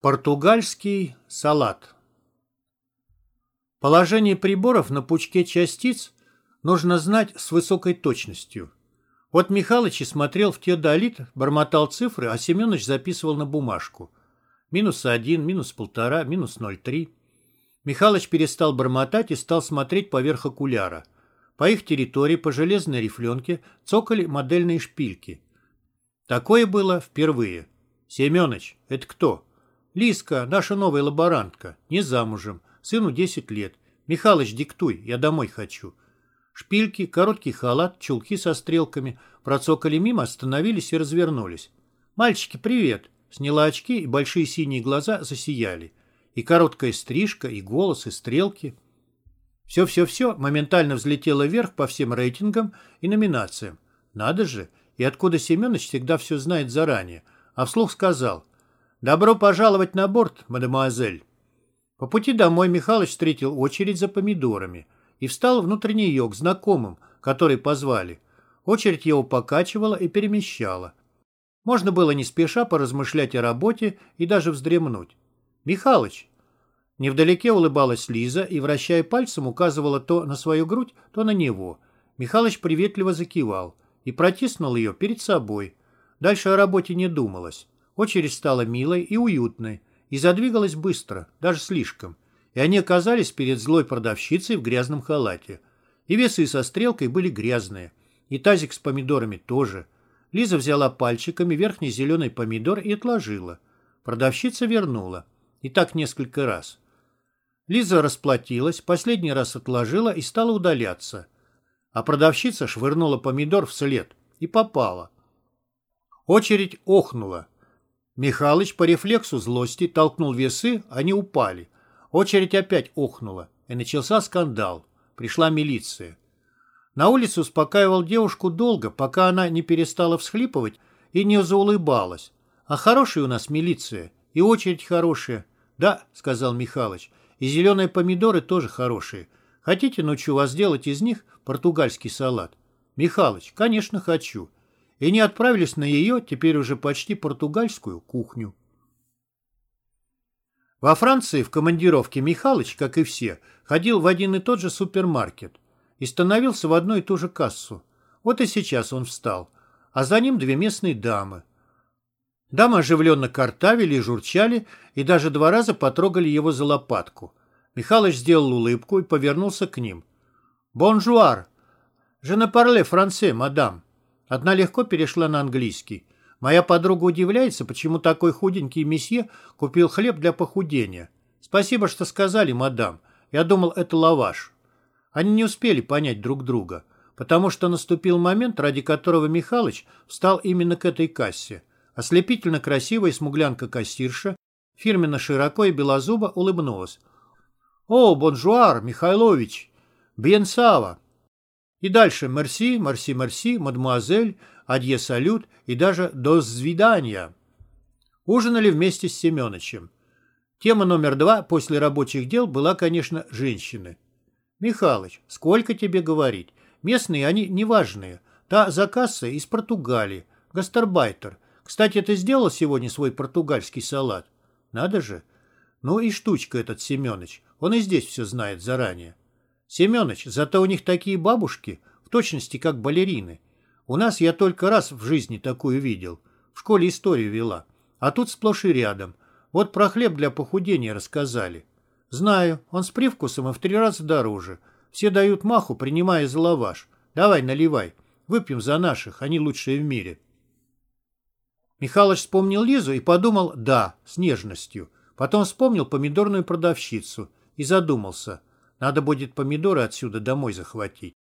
Португальский салат Положение приборов на пучке частиц нужно знать с высокой точностью. Вот Михалыч и смотрел в теодолит, бормотал цифры, а Семенович записывал на бумажку. Минус один, минус полтора, минус ноль три. Михалыч перестал бормотать и стал смотреть поверх окуляра. По их территории, по железной рифленке, цокали модельные шпильки. Такое было впервые. «Семенович, это кто?» Лиска, наша новая лаборантка, не замужем, сыну 10 лет. Михалыч, диктуй, я домой хочу. Шпильки, короткий халат, чулки со стрелками процокали мимо, остановились и развернулись. «Мальчики, привет!» Сняла очки, и большие синие глаза засияли. И короткая стрижка, и голос, и стрелки. Все-все-все моментально взлетело вверх по всем рейтингам и номинациям. Надо же, и откуда Семенович всегда все знает заранее. А вслух сказал, «Добро пожаловать на борт, мадемуазель». По пути домой Михалыч встретил очередь за помидорами и встал внутрь нее к знакомым, которые позвали. Очередь его покачивала и перемещала. Можно было не спеша поразмышлять о работе и даже вздремнуть. «Михалыч!» Невдалеке улыбалась Лиза и, вращая пальцем, указывала то на свою грудь, то на него. Михалыч приветливо закивал и протиснул ее перед собой. Дальше о работе не думалось. Очередь стала милой и уютной, и задвигалась быстро, даже слишком. И они оказались перед злой продавщицей в грязном халате. И весы со стрелкой были грязные, и тазик с помидорами тоже. Лиза взяла пальчиками верхний зеленый помидор и отложила. Продавщица вернула. И так несколько раз. Лиза расплатилась, последний раз отложила и стала удаляться. А продавщица швырнула помидор вслед и попала. Очередь охнула. Михалыч по рефлексу злости толкнул весы, они упали. Очередь опять охнула, и начался скандал. Пришла милиция. На улице успокаивал девушку долго, пока она не перестала всхлипывать и не заулыбалась. А хорошая у нас милиция, и очередь хорошая. Да, сказал Михалыч, и зеленые помидоры тоже хорошие. Хотите, научу вас делать из них португальский салат? Михалыч, конечно, хочу и не отправились на ее, теперь уже почти португальскую, кухню. Во Франции в командировке Михалыч, как и все, ходил в один и тот же супермаркет и становился в одну и ту же кассу. Вот и сейчас он встал, а за ним две местные дамы. Дамы оживленно картавили и журчали, и даже два раза потрогали его за лопатку. Михалыч сделал улыбку и повернулся к ним. «Bonjour! Je ne parle français, madame!» Одна легко перешла на английский. Моя подруга удивляется, почему такой худенький месье купил хлеб для похудения. Спасибо, что сказали, мадам. Я думал, это лаваш. Они не успели понять друг друга, потому что наступил момент, ради которого Михалыч встал именно к этой кассе. Ослепительно красивая смуглянка-кассирша, фирменно широко и белозубо улыбнулась. «О, бонжуар, Михайлович! Бьенсава!» И дальше «Мерси», «Мерси», «Мерси», «Мадемуазель», «Адье салют» и даже «До свидания». Ужинали вместе с Семеновичем. Тема номер два после рабочих дел была, конечно, женщины. «Михалыч, сколько тебе говорить? Местные они неважные. Та за кассой из Португалии. Гастарбайтер. Кстати, ты сделал сегодня свой португальский салат? Надо же. Ну и штучка этот Семенович. Он и здесь все знает заранее. Семенович, зато у них такие бабушки, в точности как балерины. У нас я только раз в жизни такую видел. В школе историю вела. А тут сплошь и рядом. Вот про хлеб для похудения рассказали. Знаю, он с привкусом и в три раза дороже. Все дают маху, принимая за лаваш. Давай, наливай. Выпьем за наших, они лучшие в мире. Михалыч вспомнил Лизу и подумал «да», с нежностью. Потом вспомнил помидорную продавщицу и задумался – надо будет помидоры отсюда домой захватить.